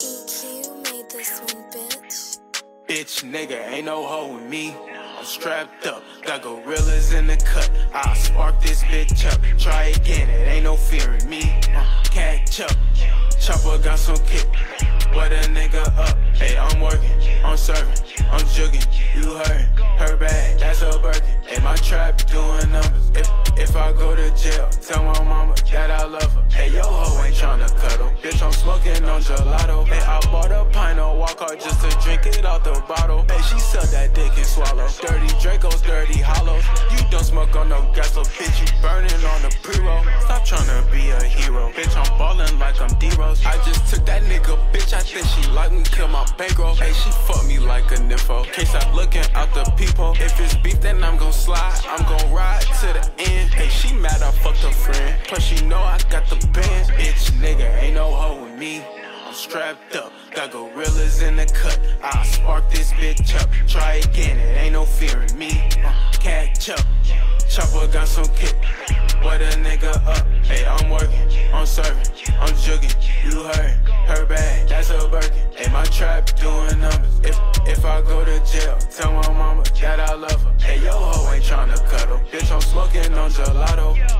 EQ made this one, bitch. Bitch, nigga, ain't no hoe with me. I'm strapped up, got gorillas in the cut. I'll spark this bitch up. Try again, it ain't no fear in me. Uh, catch up, chopper got some kick. What a nigga up. Hey, I'm working, I'm serving, I'm jugging. You heard, her bag, that's her birthday. Hey, my trap doing numbers. If if I go to jail, tell my mama that I love her. Hey, yo hoe ain't tryna cuddle. Bitch, I'm smoking on gelato. Hey, I bought a pint of Wockhardt just to drink it out the bottle. Hey, she suck that dick and swallow. Dirty Dracos, dirty hollows. You don't smoke on no gas, so bitch, you burning on the pre-roll. Stop tryna be a hero. Bitch, I'm ballin' like I'm D-Rose. I just took kill my bankroll. Hey, she fuck me like a nympho. Can't stop looking out the people. If it's beef, then I'm gon' slide. I'm gon' ride to the end. Hey, she mad I fucked her friend. Plus, she know I got the band. Bitch, nigga, ain't no hoe with me. I'm strapped up, got gorillas in the cut. I'll spark this bitch up. Try again, it ain't no fear in me. Uh, catch up, chopper got some kick. What a nigga up. Hey, I'm working, my trap doing numbers. If if I go to jail, tell my mama that I love her. Hey, yo ho ain't tryna cuddle. Bitch, I'm smoking on gelato.